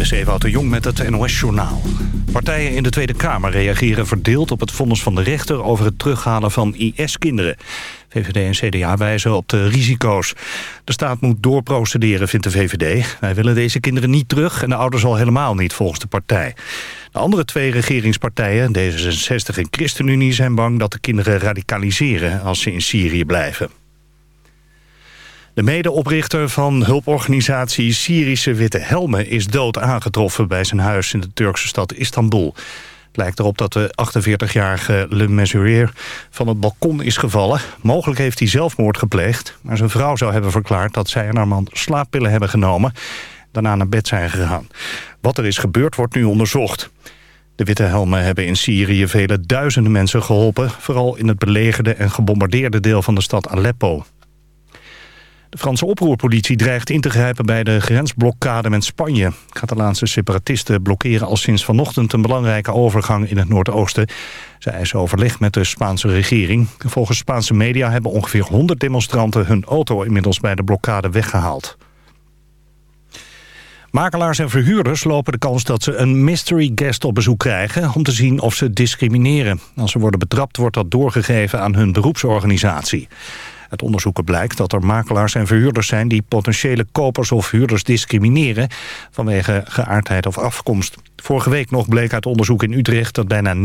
Dit is Ewout Jong met het NOS-journaal. Partijen in de Tweede Kamer reageren verdeeld op het vonnis van de rechter... over het terughalen van IS-kinderen. VVD en CDA wijzen op de risico's. De staat moet doorprocederen, vindt de VVD. Wij willen deze kinderen niet terug en de ouders al helemaal niet, volgens de partij. De andere twee regeringspartijen, D66 en ChristenUnie... zijn bang dat de kinderen radicaliseren als ze in Syrië blijven. De medeoprichter van hulporganisatie Syrische Witte Helmen... is dood aangetroffen bij zijn huis in de Turkse stad Istanbul. Het lijkt erop dat de 48-jarige Le Mesurier van het balkon is gevallen. Mogelijk heeft hij zelfmoord gepleegd. Maar zijn vrouw zou hebben verklaard dat zij en haar man slaappillen hebben genomen. Daarna naar bed zijn gegaan. Wat er is gebeurd wordt nu onderzocht. De Witte Helmen hebben in Syrië vele duizenden mensen geholpen... vooral in het belegerde en gebombardeerde deel van de stad Aleppo. De Franse oproerpolitie dreigt in te grijpen bij de grensblokkade met Spanje. Catalaanse separatisten blokkeren al sinds vanochtend een belangrijke overgang in het Noordoosten. Ze eisen overleg met de Spaanse regering. Volgens Spaanse media hebben ongeveer 100 demonstranten hun auto inmiddels bij de blokkade weggehaald. Makelaars en verhuurders lopen de kans dat ze een mystery guest op bezoek krijgen... om te zien of ze discrimineren. Als ze worden betrapt wordt dat doorgegeven aan hun beroepsorganisatie. Uit onderzoeken blijkt dat er makelaars en verhuurders zijn... die potentiële kopers of huurders discrimineren... vanwege geaardheid of afkomst. Vorige week nog bleek uit onderzoek in Utrecht... dat bijna 90%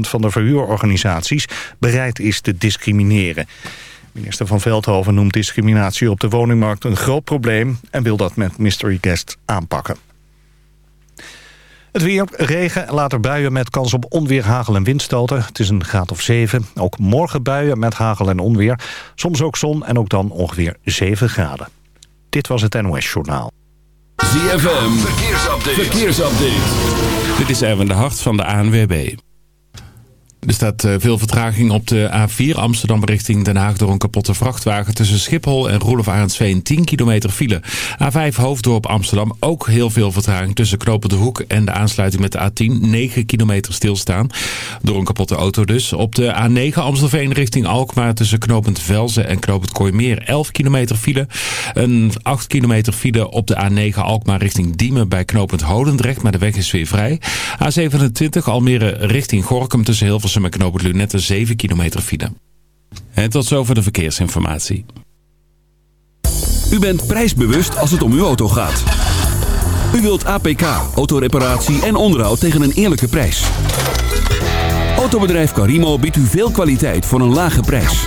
van de verhuurorganisaties bereid is te discrimineren. Minister van Veldhoven noemt discriminatie op de woningmarkt een groot probleem... en wil dat met Mystery Guest aanpakken. Het weer, regen, later buien met kans op onweer, hagel en windstoten. Het is een graad of 7. Ook morgen buien met hagel en onweer. Soms ook zon en ook dan ongeveer 7 graden. Dit was het NOS Journaal. ZFM, verkeersupdate. verkeersupdate. Dit is Erwin de Hart van de ANWB. Er staat eh, veel vertraging op de A4 Amsterdam richting Den Haag door een kapotte vrachtwagen. Tussen Schiphol en Roelof Arendsveen 10 kilometer file. A5 Hoofddorp Amsterdam ook heel veel vertraging tussen Knopen de Hoek en de aansluiting met de A10. 9 kilometer stilstaan. Door een kapotte auto dus. Op de A9 Amstelveen richting Alkmaar tussen Knopend Velzen en Knopend Kooimeer 11 kilometer file. Een 8 kilometer file op de A9 Alkmaar richting Diemen bij Knopend Holendrecht. Maar de weg is weer vrij. A27 Almere richting Gorkum tussen Hilversum Hilversum en Knoopend Lunette 7 kilometer file. En tot zover de verkeersinformatie. U bent prijsbewust als het om uw auto gaat. U wilt APK, autoreparatie en onderhoud tegen een eerlijke prijs. Autobedrijf Carimo biedt u veel kwaliteit voor een lage prijs.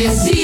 Dit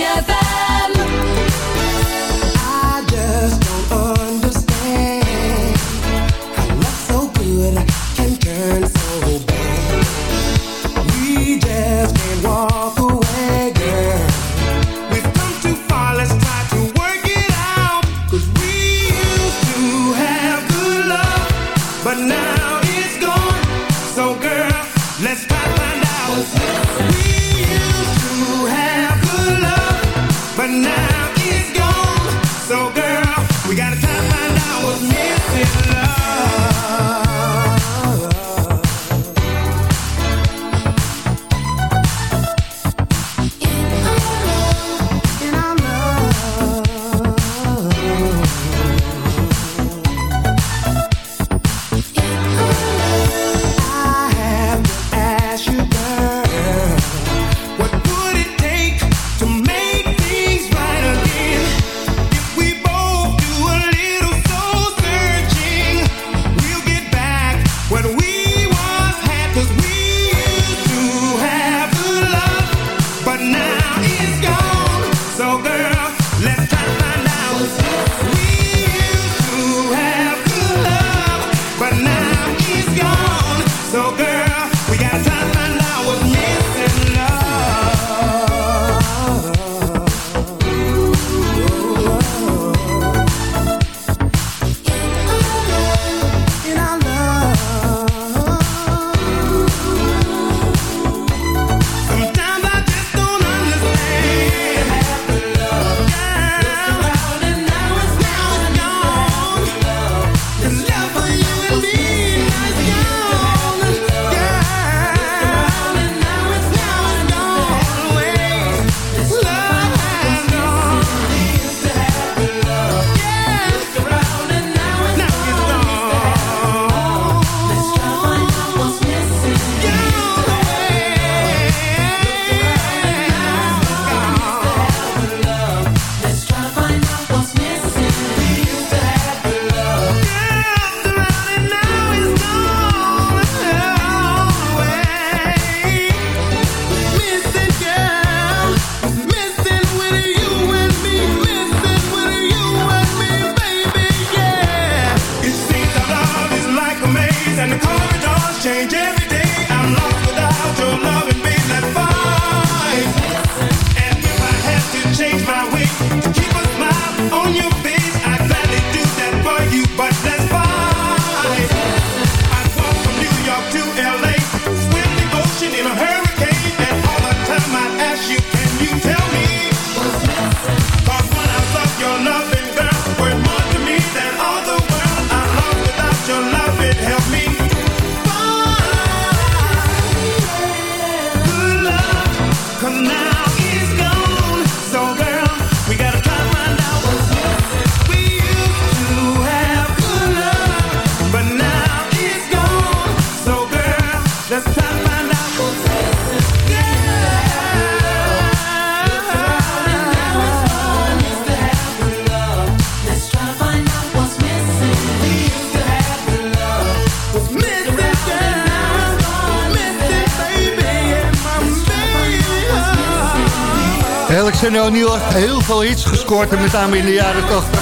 Alexander O'Neill heeft heel veel hits gescoord, met name in de jaren 80.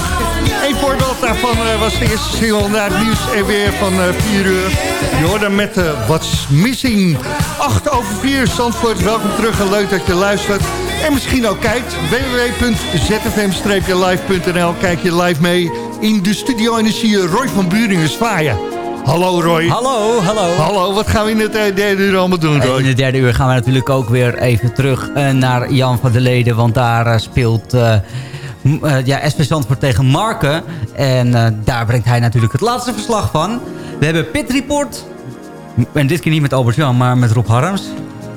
Een voorbeeld daarvan eh, was de eerste single naar het nieuws en weer van eh 4 uur. Je hoorde met uh, What's Missing. 8 over 4, Zandvoort, welkom terug en leuk dat je luistert. En misschien ook kijkt, www.zfm-live.nl. Kijk je live mee in de studio en dan zie je Roy van Buringen zwaaien. Hallo Roy. Hallo, hallo. Hallo, wat gaan we in het eh, derde uur allemaal doen In Roy? de derde uur gaan we natuurlijk ook weer even terug eh, naar Jan van der Leden. Want daar eh, speelt eh, m- eh, ja, SV Zandvoort tegen Marken. En eh, daar brengt hij natuurlijk het laatste verslag van. We hebben Pit Report. En dit keer niet met Albert-Jan, maar met Rob Harms.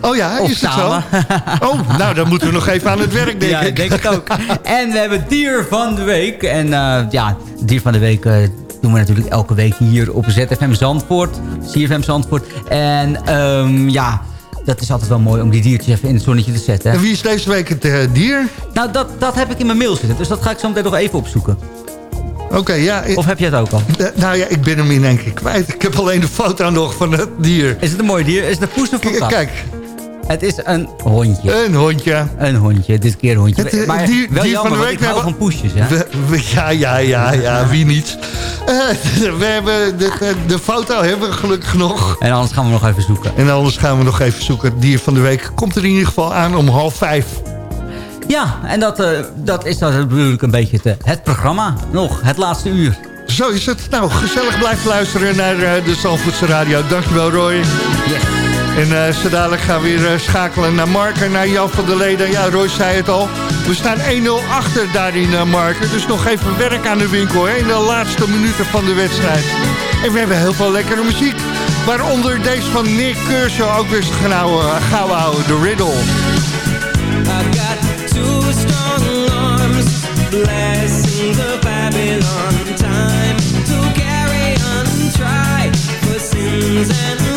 Oh ja, Of is het samen. zo? Oh, nou dan moeten we nog even aan het werk denk ja, ik. ik denk het ook. En we hebben Dier van de Week. En eh, ja, Dier van de Week eh, doen we natuurlijk elke week hier op ZFM Zandvoort. CFM Zandvoort. En ehm, ja, dat is altijd wel mooi om die diertjes even in het zonnetje te zetten. En wie is deze week het eh, dier? Nou, dat, dat heb ik in mijn mail zitten. Dus dat ga ik zo meteen nog even opzoeken. Oké, ja. ik- Of heb je het ook al? eh, nou ja, ik ben hem in één keer kwijt. Ik heb alleen de foto nog van het dier. Is het een mooi dier? Is het een poes of een? Kijk, Het is een hondje. een hondje. Een hondje, dit keer een hondje. Het, eh, maar dier- wel dier jammer, van de week ik hou van poesjes, hè? We- we- ja, ja, ja, ja, wie niet. Eh, we hebben de, de, foto hebben we gelukkig nog. En anders gaan we nog even zoeken. En anders gaan we nog even zoeken. Het dier van de week komt er in ieder geval aan om half vijf. Ja, en dat, eh, dat is dan natuurlijk een beetje het, het programma. Nog, het laatste uur. Zo is het. Nou, gezellig blijven luisteren naar eh, de Zandvoortse Radio. Dankjewel, Roy. Yes. En eh zo dadelijk gaan we weer schakelen naar Marken, naar Jan van der Leden. Ja, Roy zei het al. We staan 1-0 achter daar in eh, Marken. Dus nog even werk aan de winkel hè, in de laatste minuten van de wedstrijd. En we hebben heel veel lekkere muziek. Waaronder deze van Nick Kershaw ook weer houden, gauw houden. The Riddle. I got two strong arms, blessings of Babylon. Time to carry on, try for sins and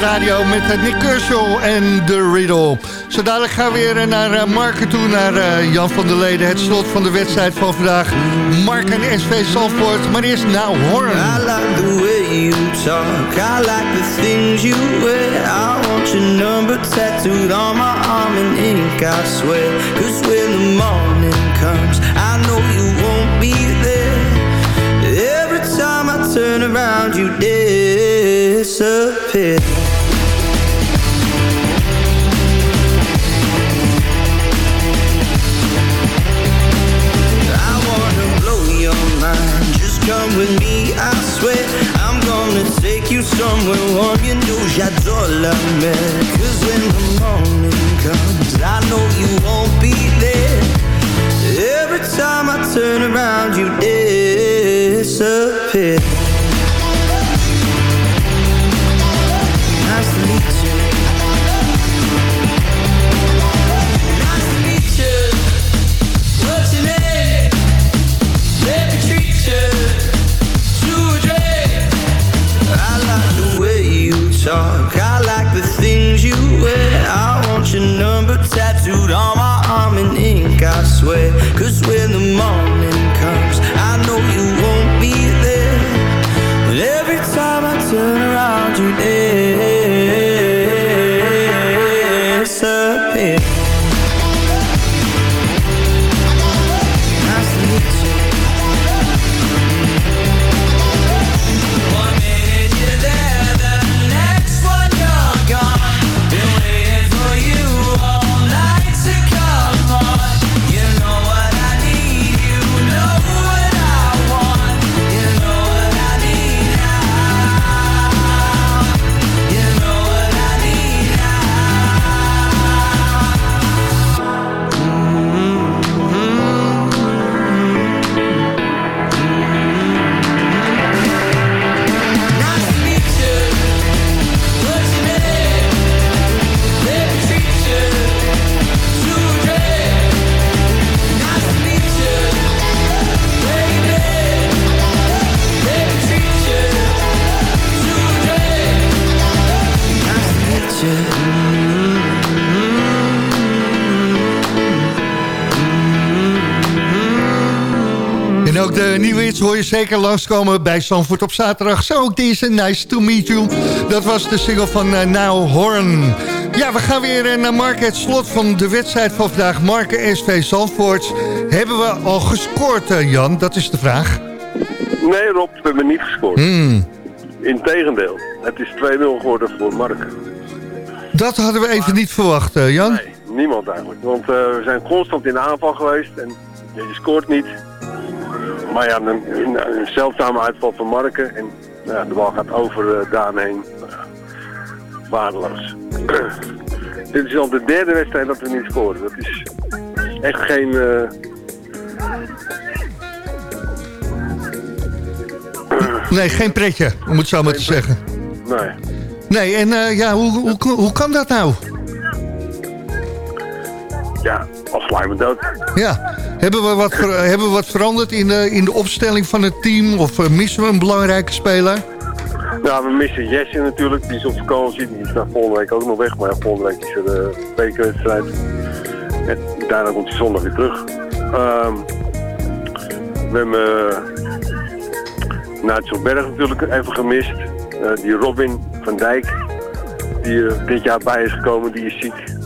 Radio met eh, Nick Kershaw en The Riddle. Zo dadelijk gaan we weer naar uh, Marken toe, naar eh, Jan van der Leden. Het slot van de wedstrijd van vandaag. Mark en SV Zandvoort, maar eerst nou Horn. I like the way you talk. I like the things you wear. I want your number tattooed on my arm in ink, I swear. Cause when the morning comes, I know you won't be there. Every time I turn around, you disappear. I wanna blow your mind. Just come with me, I swear. I'm gonna take you somewhere warm. You know j'adore la mer. Cause when the morning comes, I know you won't be there. Every time I turn around, you disappear. Your number tattooed on my arm in ink, I swear. Cause when the morning comes, I know you won't be there. But every time I turn around, you disappear. Je zeker langskomen bij Zandvoort op zaterdag. Zo ook deze Nice to Meet You. Dat was de single van uh, Now Horn. Ja, we gaan weer eh, naar Mark. Het slot van de wedstrijd van vandaag. Marken SV Zandvoort. Hebben we al gescoord, eh, Jan? Dat is de vraag. Nee Rob, we hebben niet gescoord. Hmm. Integendeel, het is 2-0 geworden voor Mark. Dat hadden we even niet verwacht, eh, Jan. Nee, niemand eigenlijk. Want eh, we zijn constant in de aanval geweest en je scoort niet. Maar ja, een, een, een zeldzame uitval van Marken en nou ja, de bal gaat over uh, Daan heen. Ja, waardeloos. Dit is al de derde wedstrijd dat we niet scoren. Dat is echt geen... eh, Nee, geen pretje, om het zo maar te zeggen. nee. Nee, en eh, ja, hoe, hoe, hoe kan dat nou? Ja, als slijmen dood. Ja, hebben we wat, hebben we wat veranderd in de, in de opstelling van het team? Of eh, missen we een belangrijke speler? Nou, we missen Jesse natuurlijk. Die is op vakantie. Die is naar volgende week ook nog weg. Maar volgende week is er de bekerwedstrijd. En daarna komt hij zondag weer terug. Ehm, we hebben uh, Berg natuurlijk even gemist. Eh, die Robin van Dijk. Die er dit jaar bij is gekomen. Die is ziek.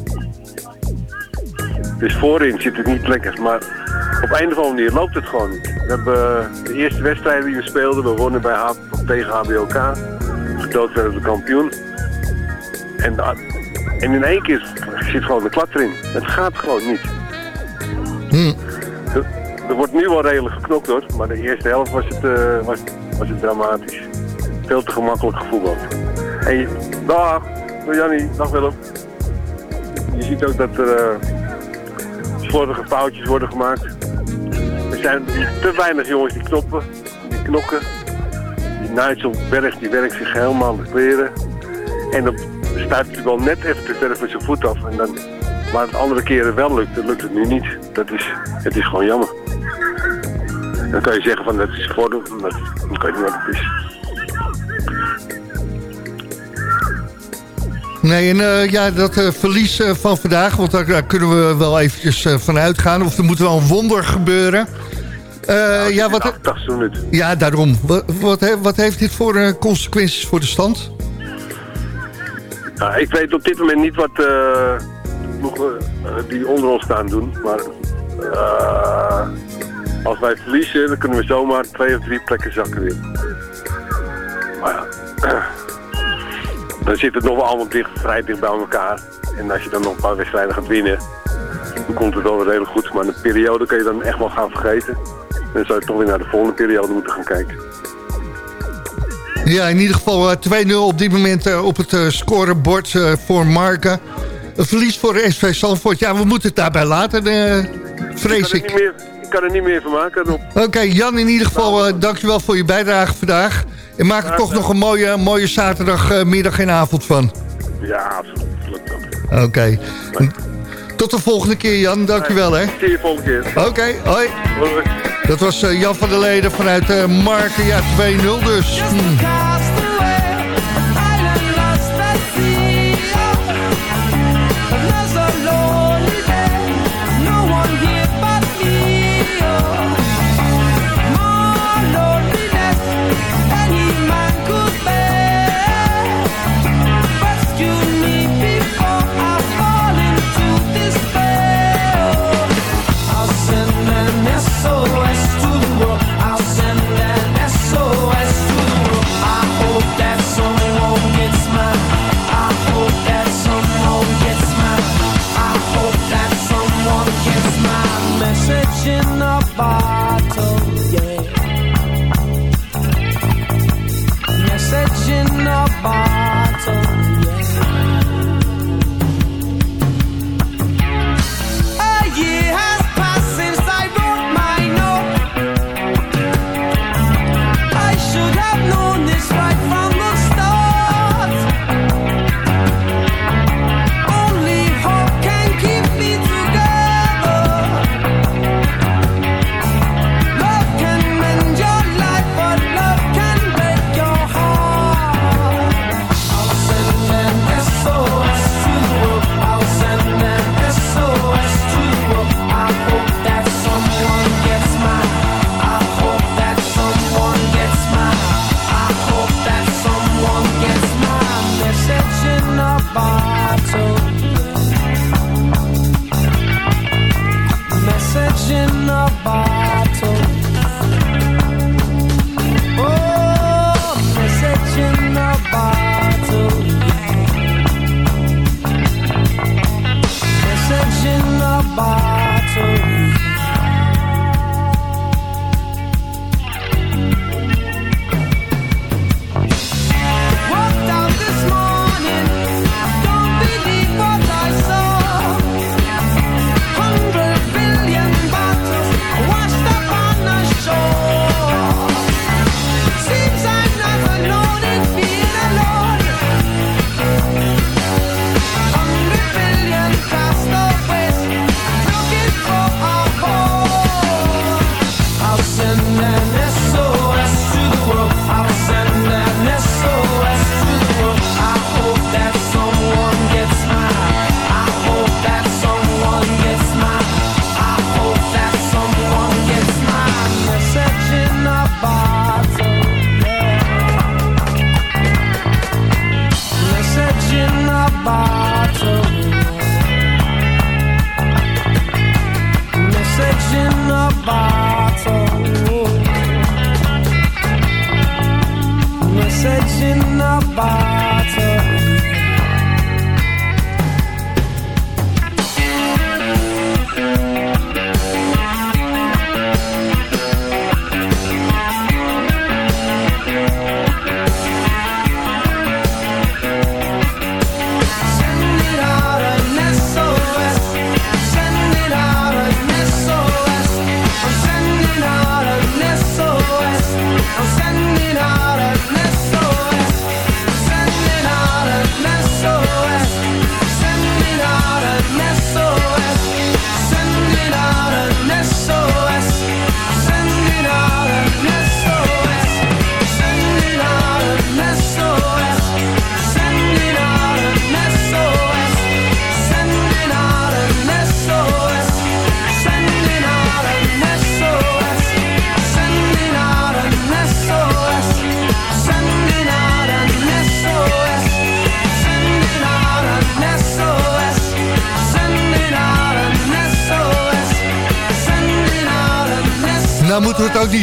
Dus voorin zit het niet lekker. Maar op een of andere manier loopt het gewoon niet. We hebben eh, de eerste wedstrijd die we speelden. We wonnen bij H tegen HBOK. Gedood werden we kampioen. En, da- en in één keer zit gewoon de klap erin. Het gaat gewoon niet. Er, er wordt nu wel redelijk geknokt hoor. Maar de eerste helft was het, eh, was, was het dramatisch. Veel te gemakkelijk gevoetbald. En je, dag, dag Jannie, dag Willem. Je ziet ook dat er eh, slordige foutjes worden gemaakt. Zijn te weinig jongens die knoppen, die knokken. Die Nigel Berg die werkt zich helemaal aan de kleren. En dan staat hij wel net even te ver van zijn voet af. En dan, waar het andere keren wel lukt, dan lukt het nu niet. Dat is, het is gewoon jammer. Dan kan je zeggen van dat is voordeel, maar dan kan je niet wat het is. Nee, en eh, ja, dat eh, verlies eh, van vandaag, want daar, daar kunnen we wel eventjes van uitgaan. Of er moet wel een wonder gebeuren. Eh, ja, wat, 88 minuten. ja, daarom. Wat, wat, he- wat heeft dit voor eh, consequenties voor de stand? Nou, ik weet op dit moment niet wat eh ploegen die onder ons staan doen. Maar als wij verliezen, dan kunnen we zomaar twee of drie plekken zakken weer. Maar ja, dan zit het nog wel allemaal dicht, vrij dicht bij elkaar. En als je dan nog een paar wedstrijden gaat winnen, dan komt het wel weer redelijk goed. Maar de periode kun je dan echt wel gaan vergeten. Dan zou je toch weer naar de volgende periode moeten gaan kijken. Ja, in ieder geval eh, 2-0 op dit moment eh, op het eh, scorebord eh, voor Marken. Een verlies voor SV Zandvoort. Ja, we moeten het daarbij laten, eh, vrees ik. Kan er niet ik. meer, ik kan er niet meer van maken. Oké, Jan, in ieder geval eh, dankjewel voor je bijdrage vandaag. En maak er toch nog een mooie, mooie zaterdagmiddag en avond van. Ja, absoluut. Oké. Tot de volgende keer, Jan. Dankjewel, hè. Zie je volgende keer. Oké, hoi. Hoi. Dat was eh, Jan van der Leden vanuit eh, Marken. Ja, 2-0 dus.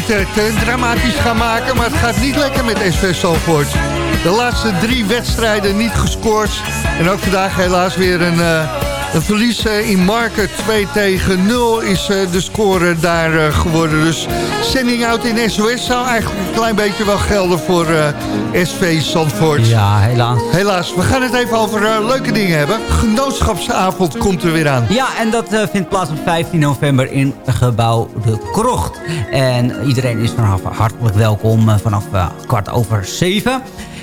Te dramatisch gaan maken... maar het gaat niet lekker met SV Zandvoort. De laatste drie wedstrijden niet gescoord. En ook vandaag helaas weer een, eh, een verlies in Marken. 2 tegen 0 is eh, de score daar eh, geworden. Dus sending out in SOS zou eigenlijk een klein beetje wel gelden voor eh, SV Zandvoort. Ja, helaas. Helaas, we gaan het even over leuke dingen hebben. Genootschapsavond komt er weer aan. Ja, en dat vindt plaats op 15 november in gebouw De Krocht. En iedereen is vanaf hartelijk welkom vanaf kwart over zeven.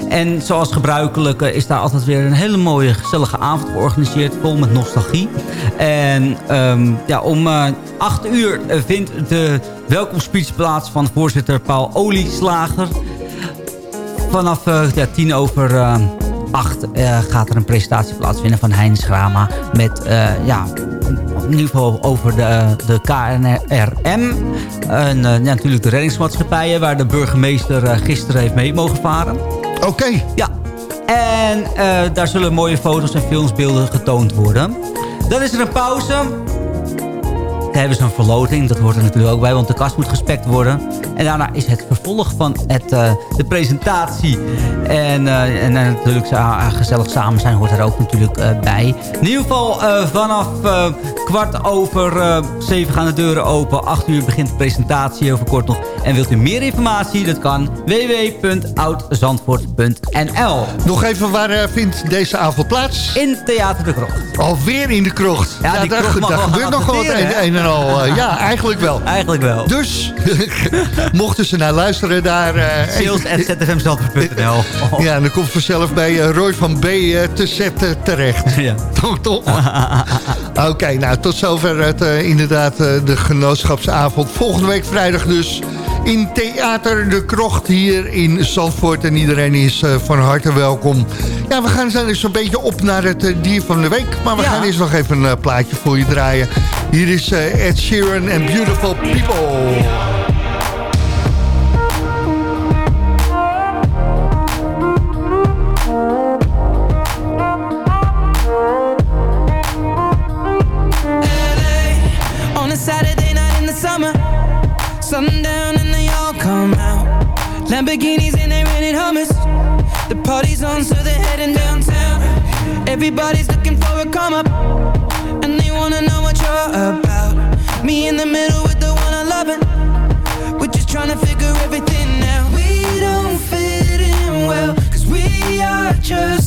En zoals gebruikelijk eh, is daar altijd weer een hele mooie gezellige avond georganiseerd. Vol met nostalgie. En ehm, ja, om eh 8 uur eh, vindt de welkomstspeech plaats van voorzitter Paul Olieslager. Vanaf eh, ja, tien over eh, acht eh, gaat er een presentatie plaatsvinden van Hein Schrama. Met eh, ja, in ieder geval over de, de KNRM. En eh, ja, natuurlijk de reddingsmaatschappijen waar de burgemeester eh, gisteren heeft mee mogen varen. Oké. Ja. En eh, daar zullen mooie foto's en filmsbeelden getoond worden. Dan is er een pauze. Daar hebben ze een verloting, dat hoort er natuurlijk ook bij, want de kast moet gespekt worden. En daarna is het vervolg van het, eh, de presentatie. En, eh, en eh, natuurlijk sa- gezellig samen zijn hoort er ook natuurlijk bij. In ieder geval vanaf kwart over zeven gaan de deuren open. Acht uur begint de presentatie, over kort nog. En wilt u meer informatie? Dat kan www.oudzandvoort.nl Nog even, waar vindt deze avond plaats? In Theater de Krocht. Alweer in de krocht. Ja, die daar, gebeurt nog wel het een, en al. ja, eigenlijk wel. Eigenlijk wel. Dus, mochten ze naar luisteren daar... Sales.zfmzandvoort.nl Ja, en dan komt vanzelf bij eh, Roy van B eh, te zetten terecht. Ja. Toch, toch? Oké, nou, tot zover het, inderdaad de genootschapsavond. Volgende week vrijdag dus in Theater de Krocht hier in Zandvoort. En iedereen is van harte welkom. Ja, we gaan zo zo'n beetje op naar het dier van de week. Maar we Ja. gaan eerst nog even een plaatje voor je draaien. Hier is Ed Sheeran en Beautiful People. Lamborghinis and they rented Hummers. The party's on, so they're heading downtown. Everybody's looking for a come up, and they wanna know what you're about. Me in the middle with the one I love. We're just trying to figure everything out. We don't fit in well, cause we are just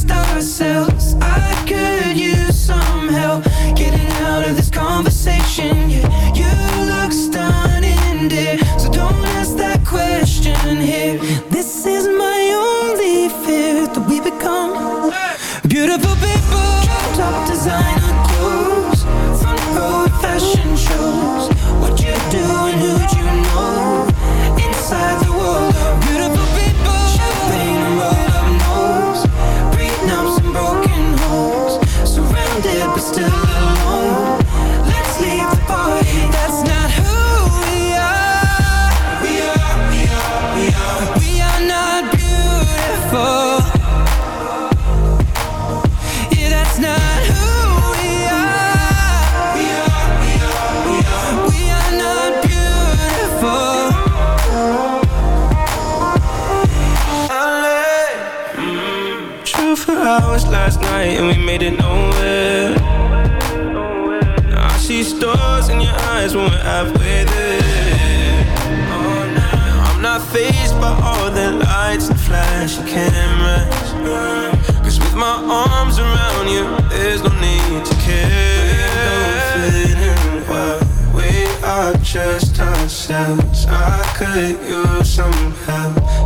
halfway there. Oh, I'm not phased by all the lights and flashing cameras. Cause with my arms around you, there's no need to care. Well. We are just ourselves. I could use some help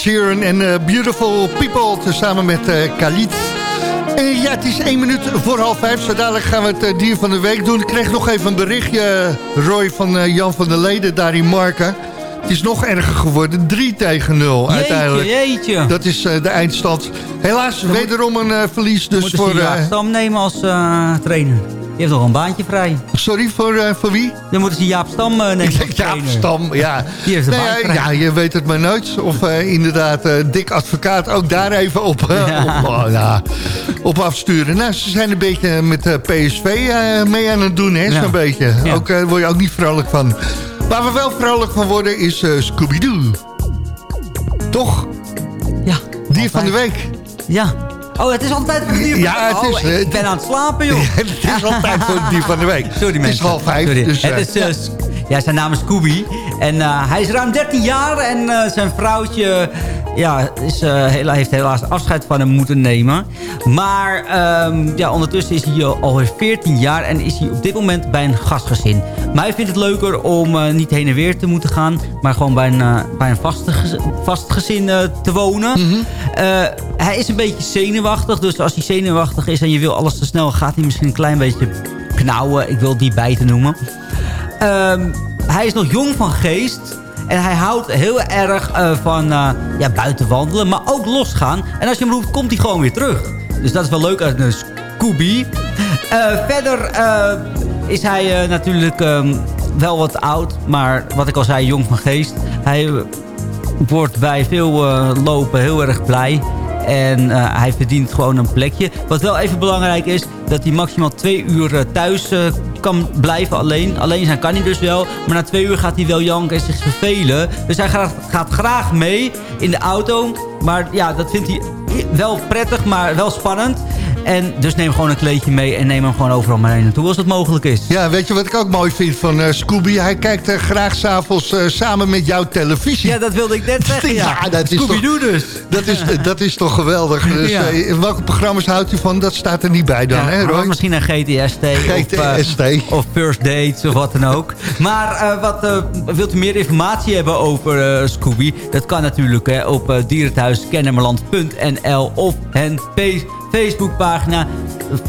Sheeran en eh, Beautiful People tezamen met eh Khalid. En ja, het is één minuut voor half vijf. Zo dadelijk gaan we het eh, dier van de week doen. Ik kreeg nog even een berichtje, Roy, van eh, Jan van der Leden daar in Marken. Het is nog erger geworden. 3 tegen 0 uiteindelijk. jeetje. Dat is eh, de eindstand. Helaas, wederom een eh, verlies dus voor... eh, Stam nemen als eh, trainer. Die heeft nog een baantje vrij. sorry, voor, eh, voor wie? Dan moeten ze Jaap Stam eh, nemen als Jaap. Stam, ja. Die heeft een baan ja, vrij. ja, je weet het maar nooit. Of eh, inderdaad, dik advocaat ook daar even op, Ja. op, oh, ja, op afsturen. Nou, ze zijn een beetje met PSV mee aan het doen, hè, zo'n beetje. Ook eh, word je ook niet vrolijk van. Waar we wel vrolijk van worden is Scooby-Doo. Toch? Ja. Dier van de week. Ja. Oh, het is altijd een dier van Ja, de het week. is, Oh, eh, ik ben aan het slapen, joh. het is altijd voor het dier van de week. Sorry, het mensen. is half vijf. Dus, eh, het is, eh, S- ja, zijn naam is Scooby. En eh, hij is ruim 13 jaar. En eh, zijn vrouwtje ja, is, eh, hela- heeft helaas afscheid van hem moeten nemen. Maar ehm, ja, ondertussen is hij al- alweer 14 jaar. En is hij op dit moment bij een gastgezin. Maar hij vindt het leuker om eh, niet heen en weer te moeten gaan. Maar gewoon bij een, eh, bij een vaste gez- vast gezin eh, te wonen. Eh, hij is een beetje zenuwachtig. Dus als hij zenuwachtig is en je wil alles te snel... gaat hij misschien een klein beetje knauwen. Ik wil die bij te noemen. Ehm, hij is nog jong van geest. En hij houdt heel erg eh, van eh, ja, buiten wandelen. Maar ook losgaan. En als je hem roept, komt hij gewoon weer terug. Dus dat is wel leuk uit een Scooby. Eh, verder is hij natuurlijk ehm, wel wat oud. Maar wat ik al zei, jong van geest. Hij wordt bij veel lopen heel erg blij. En hij verdient gewoon een plekje. Wat wel even belangrijk is, dat hij maximaal twee uur thuis eh, kan blijven alleen. Alleen zijn kan hij dus wel. Maar na twee uur gaat hij wel janken en zich vervelen. Dus hij gaat, gaat graag mee in de auto. Maar ja, dat vindt hij wel prettig, maar wel spannend. En dus neem gewoon een kleedje mee en neem hem gewoon overal mee naartoe als het mogelijk is. Ja, weet je wat ik ook mooi vind van eh, Scooby? Hij kijkt eh, graag s'avonds eh samen met jouw televisie. Ja, dat wilde ik net zeggen. Ja, Ja, dat is toch- dus. Dat is, dat is toch geweldig. Dus, Ja. eh, in welke programma's houdt u van? Dat staat er niet bij dan, hè Ja, Roy? Misschien een GTST. GTST. Of, eh, of First Dates of wat dan ook. Maar eh, wat, eh, wilt u meer informatie hebben over eh, Scooby? Dat kan natuurlijk hè, op uh, dierenthuiskennemerland.nl of hen fe- Facebookpagina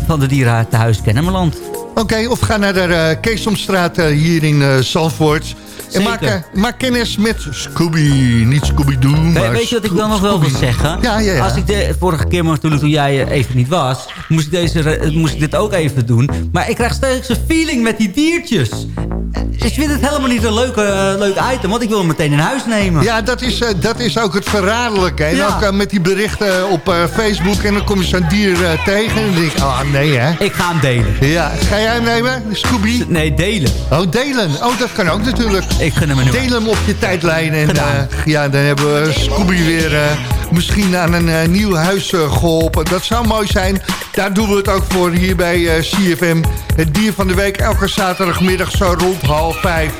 van de Dierenthuis Kennemerland. Oké, of ga naar de uh, Keesomstraat uh, hier in uh, Zandvoort. En maak, maak, kennis met Scooby. Niet Scooby-Doo, maar Weet je wat ik dan nog wel wil zeggen? Ja, ja, ja. Als ik de vorige keer, maar toen, toen jij even niet was... Moest ik, deze, moest ik dit ook even doen. Maar ik krijg steeds een feeling met die diertjes. Ik vind het helemaal niet een leuke, uh, leuk item, want ik wil hem meteen in huis nemen. Ja, dat is, uh, dat is ook het verraderlijke. En ja. ook uh, met die berichten op Facebook en dan kom je zo'n dier tegen en dan denk ik, oh nee hè. Ik ga hem delen. Ja, ga jij hem nemen, Scooby? Nee, delen. Oh, delen. Oh, dat kan ook natuurlijk. Ik gun hem een Deel hem op je tijdlijn en ja, dan hebben we Scooby weer misschien aan een nieuw huis geholpen. Dat zou mooi zijn. Daar doen we het ook voor hier bij CFM. Het dier van de week elke zaterdagmiddag zo rond half vijf.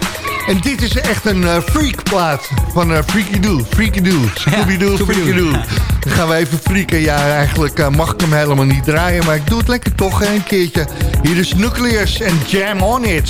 En dit is echt een uh, freakplaat van uh, Freaky Doo. Freaky Doo. Scooby-Doo, ja, Freaky Doo. Dan gaan we even freaken. Ja, eigenlijk uh, mag ik hem helemaal niet draaien. Maar ik doe het lekker toch hè, een keertje. Hier is Nucleus en Jam On It.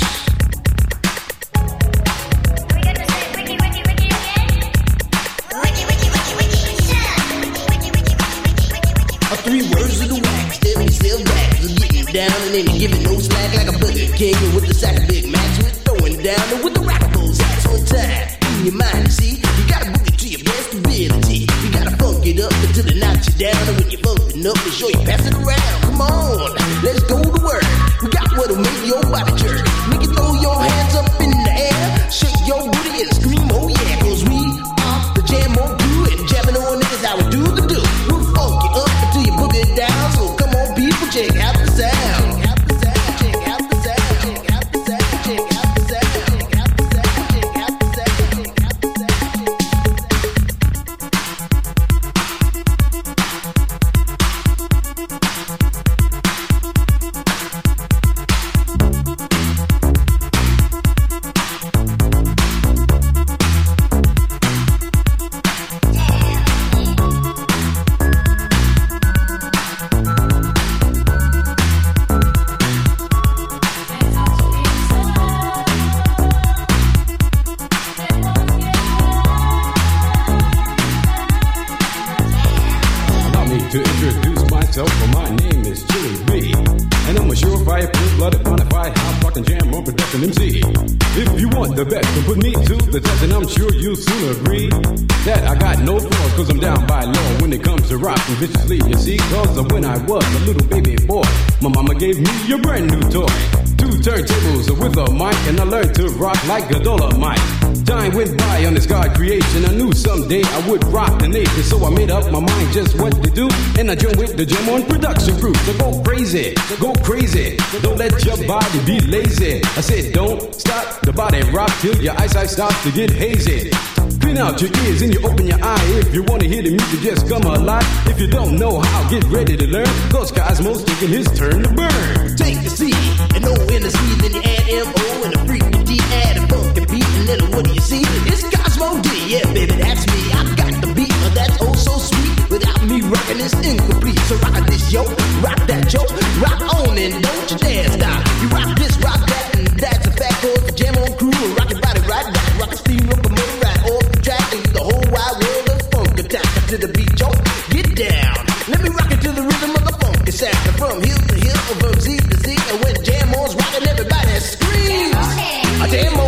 Down and then giving no slack like a Burger King with the sack of Big Macs. With throwing down with the rockables That's on time. In your mind, see, you gotta move it to your best ability. You gotta funk it up until it knocks you down. And when you're bumping up, make sure you pass it around. Come on, let's go to work. We got what'll make your body jerk. The Jam on production crew. So go crazy, go crazy. Don't let your body be lazy. I said, don't stop the body rock till your eyesight starts to get hazy. Clean out your ears and you open your eye. If you wanna hear the music, just come alive. If you don't know how, get ready to learn. Cause Cosmo's taking his turn to burn. Take the C and O in the then you add M-O and a freaky D, add a funky beat, and little what do you see? It's Cosmo D, yeah, baby, that's me. I got Rocking, it's incomplete. So rock this, yo, rock that, yo, rock on and don't you dare stop. You rock this, rock that, and that's a fact. Cause the jam on crew, will rock your body right back. Rock a steam locomotive right off the track, and the whole wide world of funk attack. To the beat, yo, get down. Let me rock it to the rhythm of the funky sound. From hill to hill, from Z to Z, and when jam on's rocking, everybody screams. Jam on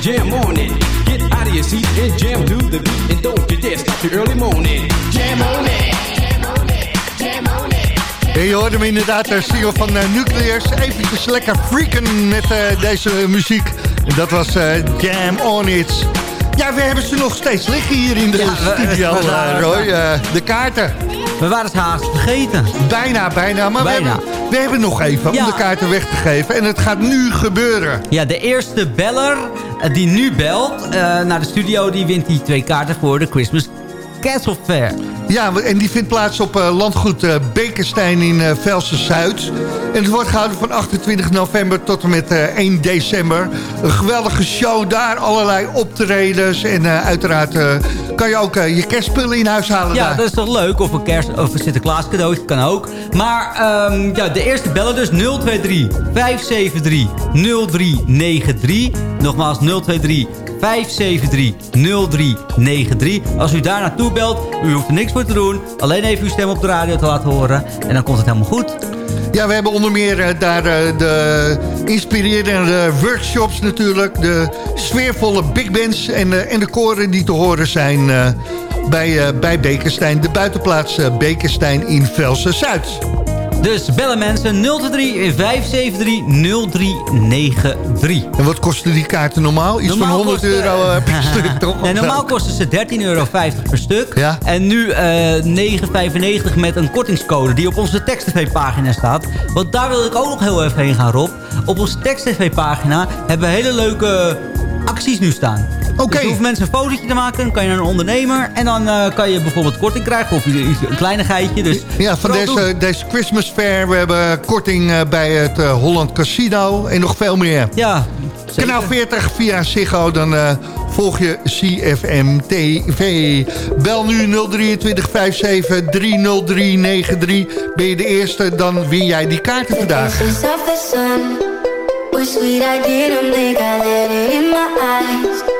jam, jam on it. Get out of your seat and jam to the beat and don't you dare stop the early morning. Jam on it. En je hoorde hem inderdaad, de single van uh, Nuclears. Eventjes lekker freaken met eh, deze muziek. En dat was eh, Jam On It. Ja, we hebben ze nog steeds liggen hier in de Ja, studio, eh, Roy. eh, de kaarten. We waren het haast vergeten. Bijna, bijna. Maar Bijna. We, hebben, we hebben nog even Ja. om de kaarten weg te geven. En het gaat nu gebeuren. Ja, de eerste beller eh, die nu belt eh, naar de studio... die wint die twee kaarten voor de Christmas Castle Fair. Ja, en die vindt plaats op eh, landgoed eh Bekenstein in eh Velsen-Zuid. En het wordt gehouden van 28 november tot en met eh, 1 december. Een geweldige show daar, allerlei optredens. En uiteraard kan je ook je kerstspullen in huis halen Ja, daar. dat is toch leuk? Of een kerst of een Sinterklaas cadeautje, kan ook. Maar ehm, ja, de eerste bellen dus 023 573 0393. Nogmaals 023 573 0393. Als u daar naartoe belt, u hoeft er niks voor te doen. Alleen even uw stem op de radio te laten horen. En dan komt het helemaal goed. Ja, we hebben onder meer eh, daar eh, de inspirerende workshops natuurlijk. De sfeervolle big bands en, eh, en de koren die te horen zijn bij, bij Bekenstein. De buitenplaats Bekenstein in Velsen-Zuid. Dus bellen mensen 023 573 0393. En wat kosten die kaarten normaal? Iets Normaal van 100 kosten- euro eh, per stuk, toch? Nee, normaal kosten ze 13,50 euro per stuk. Ja. En nu eh 9,95 met een kortingscode die op onze tekst-tv-pagina staat. Want daar wil ik ook nog heel even heen gaan, Rob. Op onze tekst-tv-pagina hebben we hele leuke acties nu staan. Oké. Dus je hoeft mensen een fotootje te maken, dan kan je naar een ondernemer. En dan eh, kan je bijvoorbeeld korting krijgen of iets- een kleinigheidje. Dus Ja, van deze, doen. deze Christmas Fair. We hebben korting eh, bij het eh, Holland Casino en nog veel meer. Ja, Kanaal 40 via Ziggo, dan eh, volg je CFM TV. Bel nu 023 57 30393. Ben je de eerste, dan win jij die kaarten vandaag. Faces of the sun was sweet. I didn't think I let it in my eyes.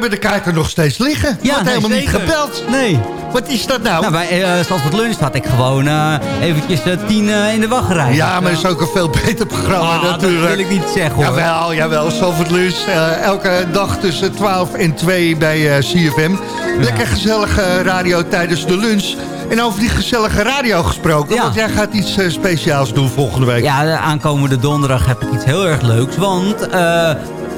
hebben de kaarten nog steeds liggen. Ja, Wordt nee, helemaal niet gebeld. Nee. Wat is dat nou? Nou, bij uh, Zandvoort Lunch had ik gewoon eh, eventjes eh, tien in de wachtrij. Ja, maar het is ook een veel beter programma Ah, dat natuurlijk. wil ik niet zeggen, hoor. Jawel, jawel. Zalvoort Lunch. elke dag tussen 12 en 2 bij CFM. Lekker gezellige radio tijdens de lunch. En over die gezellige radio gesproken. Want jij gaat iets speciaals doen volgende week. Ja, de aankomende donderdag heb ik iets heel erg leuks. Want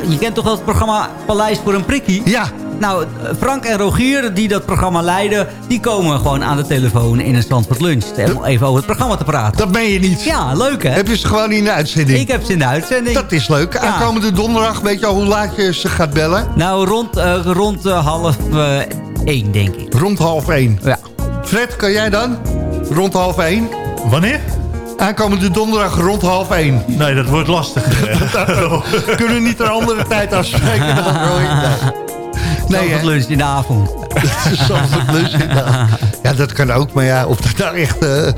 je kent toch wel het programma Paleis voor een Prikkie? Ja. Nou, Frank en Rogier, die dat programma leiden... die komen gewoon aan de telefoon in een Zandvoort Lunch. Om even over het programma te praten. Dat ben je niet. Ja, leuk hè? Heb je ze gewoon in de uitzending? Ik heb ze in de uitzending. Dat is leuk. Ja. Aankomende donderdag, weet je al hoe laat je ze gaat bellen? Nou, rond, eh, rond eh, half eh, één, denk ik. Rond half één. Ja. Fred, kan jij dan? Rond half één? Wanneer? Aankomende donderdag rond half één. Nee, dat wordt lastig. Kunnen we niet een andere tijd afspreken dan, Roy? Nee, hè? Lunch in de avond. Lunch, ja. Ja, dat kan ook. Maar ja, of dat nou echt eh,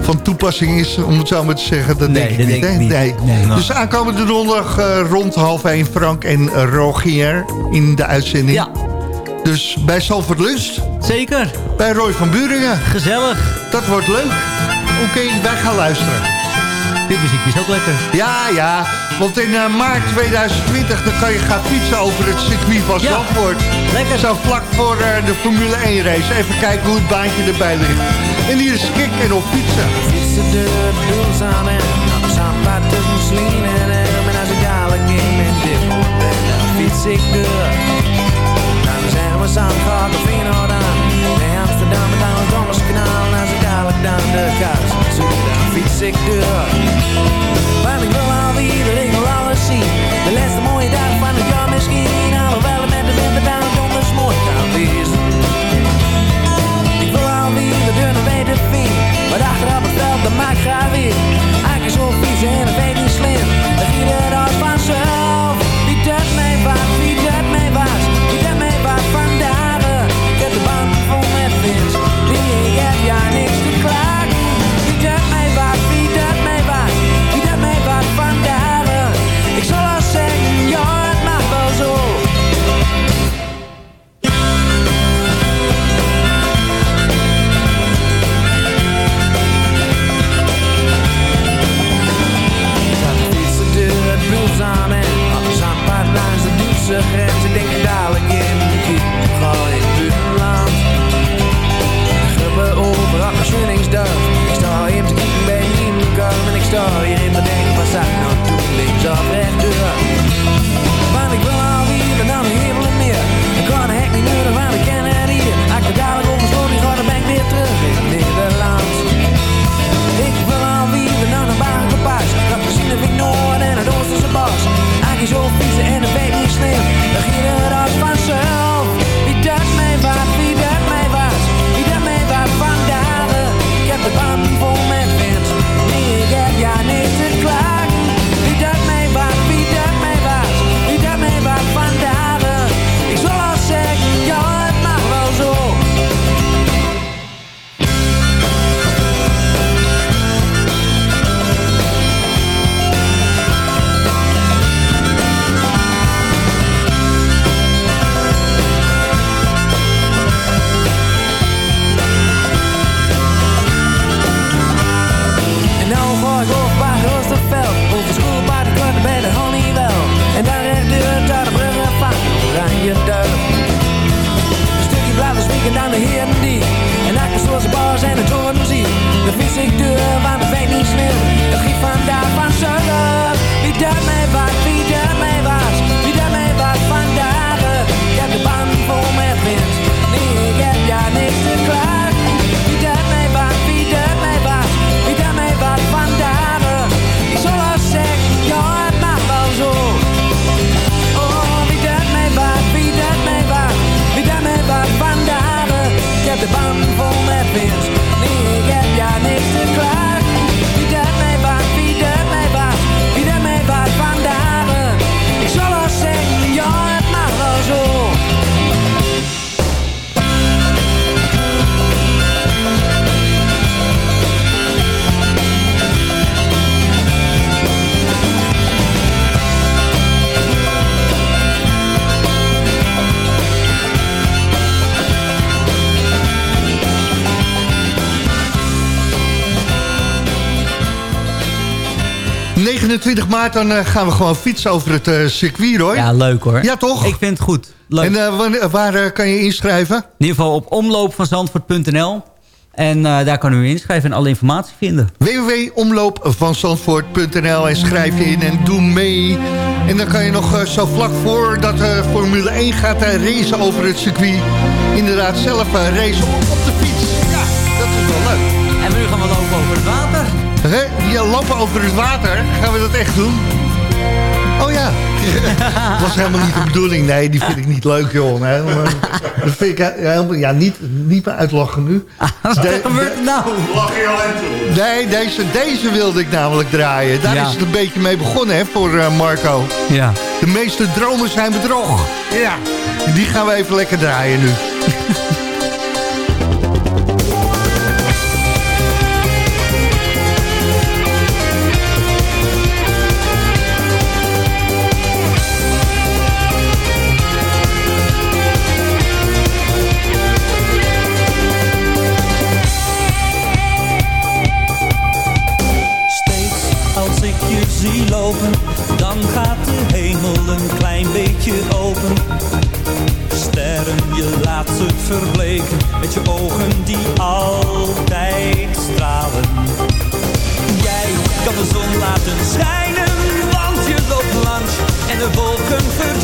van toepassing is, om het zo maar te zeggen, dat Nee, denk ik dat niet. denk hè? ik niet. Nee. Nee. Dus aankomende donderdag eh, rond half één Frank en Rogier in de uitzending. Ja. Dus bij Lunch. Zeker. Bij Roy van Buringen. Gezellig. Dat wordt leuk. Oké, wij gaan luisteren. Dit muziekje is ook lekker. Ja, ja. Want in eh, maart 2020 dan kan je gaan fietsen over het circuit van Ja. Zandvoort. Lekker. Zo vlak voor eh, de Formule 1 race. Even kijken hoe het baantje erbij ligt. En hier is Kik en op fietsen. Fietsen de en en als ik dadelijk in dit dan fiets ik door. Dan zeggen we samen gaat de Feyenoord aan, dadelijk dan de kaars zoek, dan fiets ik door. Want ik wil alweer, ik wil alles zien, de laatste mooie dag van het jaar misschien, alhoewel het met de winter dan donders mooi kan wezen. Ik wil alweer de deur naar weten vind. Maar achteraf het veld, dat maakt graag weer. Eigenlijk zo vies en Ik Denk dadelijk in de kiep, val in buitenland Gruppen over afgezoeningsdag Ik sta hier te kijken bij een nieuwe En ik sta hier in mijn denk, wat zou ik nou doen? Links of rechts? 29 maart dan eh, gaan we gewoon fietsen over het eh, circuit, hoor. Ja, leuk hoor. Ja, toch? Ik vind het goed. Leuk. En eh, waar kan je inschrijven? In ieder geval op omloopvanzandvoort.nl. En daar kan u inschrijven en alle informatie vinden. www.omloopvanzandvoort.nl en schrijf je in en doe mee. En dan kan je nog zo vlak voor dat Formule 1 gaat racen over het circuit. Inderdaad zelf racen op, op de fiets. Ja, dat is wel leuk. En nu gaan we lopen over het water. Hè? Ja, lopen over het water. Gaan we dat echt doen? Oh ja. Dat was helemaal niet de bedoeling. Nee, die vind ik niet leuk, joh. Nee, maar, dat vind ik he- helemaal... Ja, niet, niet meer uitlachen nu. Wat gebeurt er nou? Nee, deze, deze wilde ik namelijk draaien. Daar Ja. is het een beetje mee begonnen, hè, voor eh, Marco. Ja. De meeste dromen zijn bedrog. Ja, die gaan we even lekker draaien nu. met je ogen die altijd stralen. Jij kan de zon laten schijnen, want je loopt langs en de wolken verdwijnen.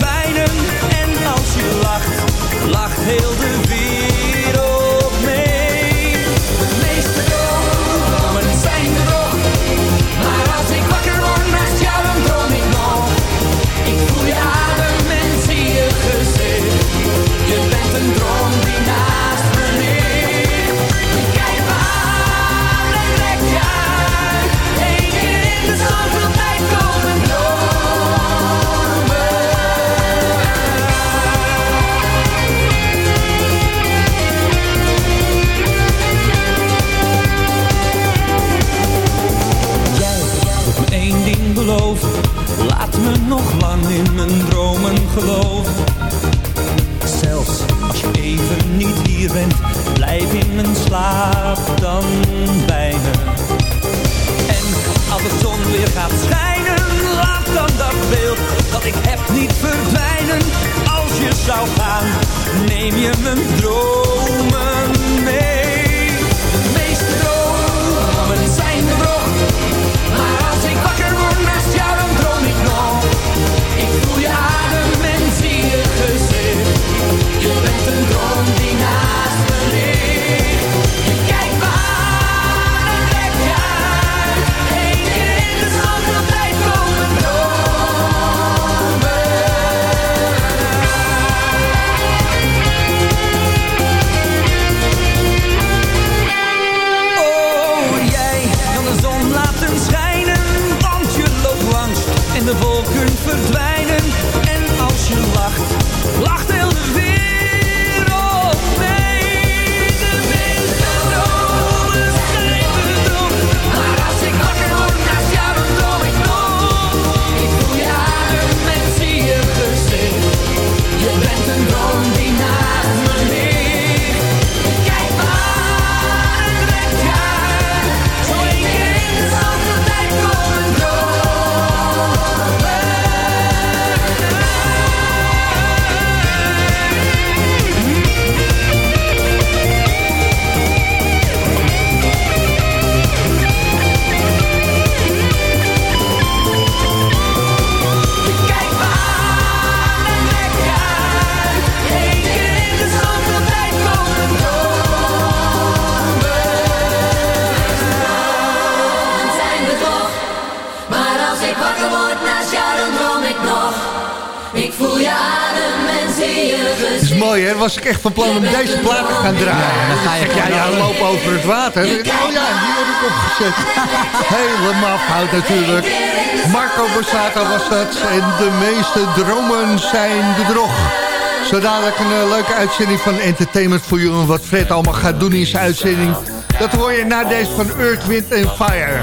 was ik echt van plan om deze plaat te gaan draaien. Dan ga je ja, loop over het water. Oh ja, die heb ik opgezet. Helemaal fout natuurlijk. Marco Borsato was dat. En de meeste dromen zijn bedrog. Zodat ik een eh, leuke uitzending van Entertainment voor jullie. Wat Fred allemaal gaat doen in zijn uitzending. Dat hoor je na deze van Earth, Wind Fire.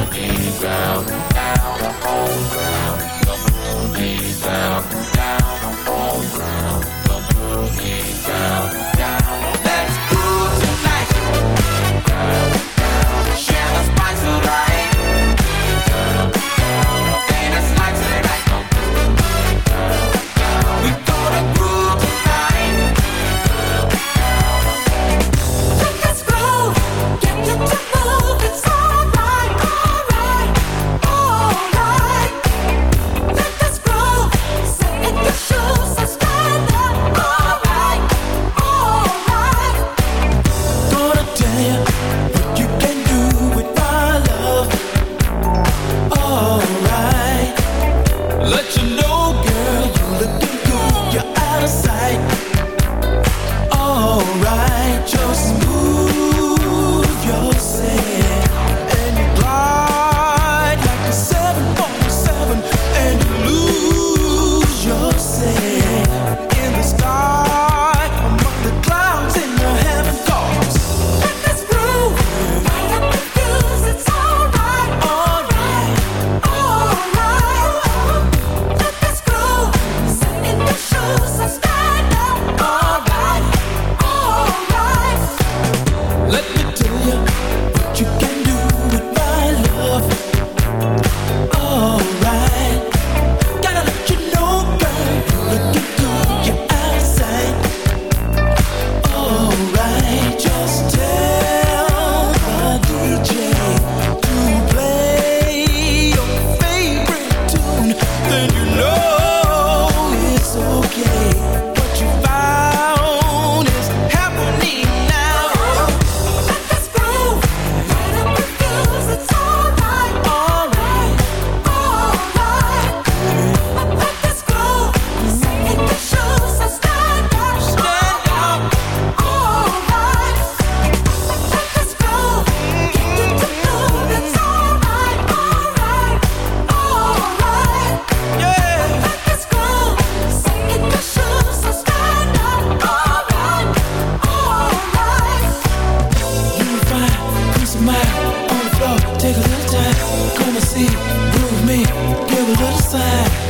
give a little sign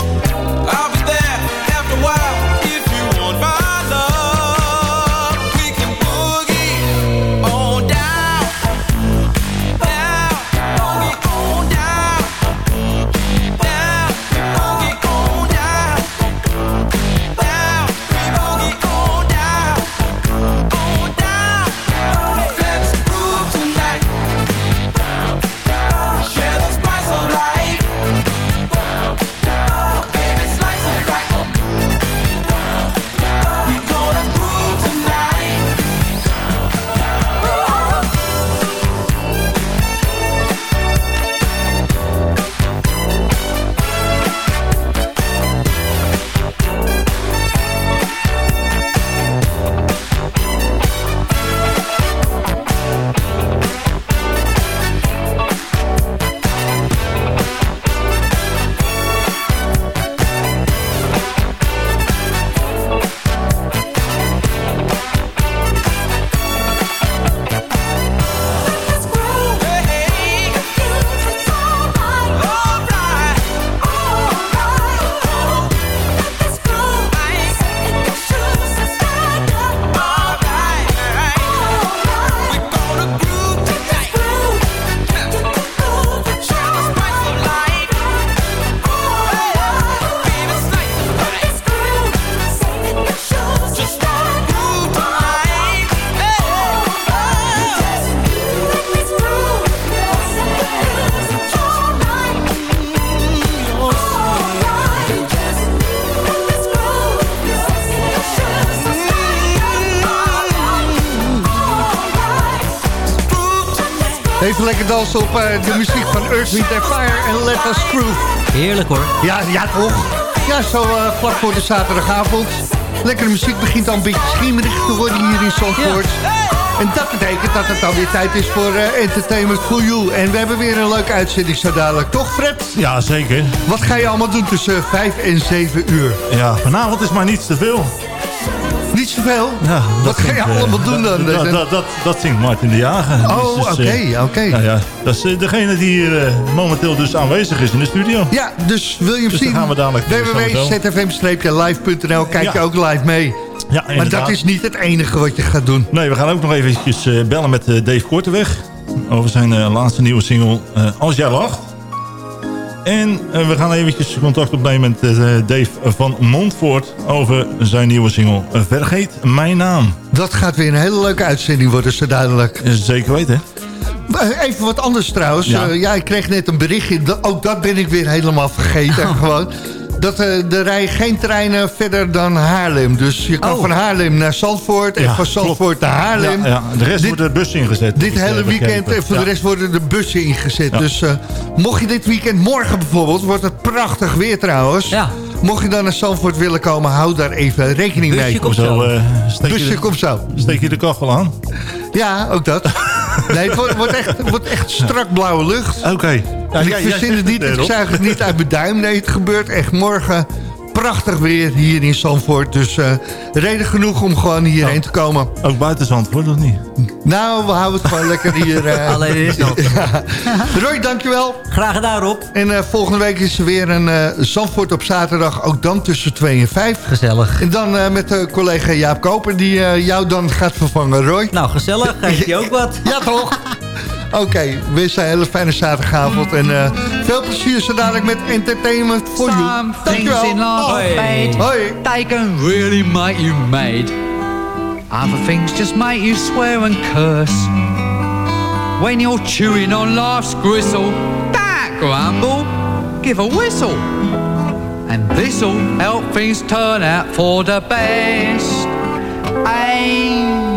Even lekker dansen op eh, de muziek van Earth, Wind Fire en Let Us Groove. Heerlijk hoor. Ja, ja toch? Ja, zo eh, vlak voor de zaterdagavond. Lekkere muziek begint dan een beetje schiemerig te worden hier in Zandvoort. En dat betekent dat het dan weer tijd is voor eh, Entertainment for You. En we hebben weer een leuke uitzending zo dadelijk, toch Fred? Ja, zeker. Wat ga je allemaal doen tussen 5 en 7 uur? Ja, vanavond is maar niets te veel. Niet zoveel? Ja, Wat ga je eh, allemaal doen dan? Dat, dat, dat, dat zingt Martin de Jager. Oh, Dus, oké, eh, oké. ja, dat is eh, degene die hier momenteel dus aanwezig is in de studio. Ja, dus wil je hem Dus zien? gaan we dadelijk, www.zfm-live.nl Kijk je ook live mee. Ja, maar dat is niet het enige wat je gaat doen. Nee, we gaan ook nog eventjes bellen met Dave Korteweg. Over zijn laatste nieuwe single Als jij lacht. En eh, we gaan eventjes contact opnemen met eh, Dave van Montfort over zijn nieuwe single eh, Vergeet mijn naam. Dat gaat weer een hele leuke uitzending worden, zo duidelijk. Zeker weten. Even wat anders trouwens. Ja. Ja. ik kreeg net een berichtje. Ook dat ben ik weer helemaal vergeten. Gewoon. Dat eh, er rijden geen treinen verder dan Haarlem. Dus je kan Oh. van Haarlem naar Zandvoort. En Ja, van Zandvoort naar Haarlem. Ja, ja. De rest Dit- wordt er bus ingezet. Dit ik, hele eh, weekend en voor Ja. de rest worden de bussen ingezet. Ja. Dus eh, mocht je dit weekend, morgen bijvoorbeeld, wordt het prachtig weer trouwens. Mocht je dan naar Zandvoort willen komen, hou daar even rekening mee. Busje komt zo. eh, steek je Busje de- komt zo. Steek je de kachel aan? Ja, ook dat. Nee, het wordt, wordt echt, wordt echt strak blauwe lucht. Oké. Ja, Ik verzin het niet, ik zuig het niet uit mijn duim. Nee, het gebeurt echt morgen prachtig weer hier in Zandvoort. Dus eh, reden genoeg om gewoon hierheen te komen. Ook buiten Zandvoort, of niet? Nou, we houden het gewoon lekker hier. eh. Alleen in Zandvoort. Ja. Roy, dankjewel. Graag gedaan, Rob. En eh, volgende week is er weer een eh, Zandvoort op zaterdag. Ook dan tussen 2 en 5. Gezellig. En dan eh, met de collega Jaap Koper die eh, jou dan gaat vervangen, Roy. Nou, gezellig. Geef je ook wat. Ja, toch? Oké, wens een hele fijne zaterdagavond. En eh, veel plezier zo dadelijk met Entertainment for You. Some things Dankjewel. in life. Hoi. They can really make you mad. Other things just make you swear and curse. When you're chewing on life's gristle, don't grumble, give a whistle. And this'll help things turn out for the best. And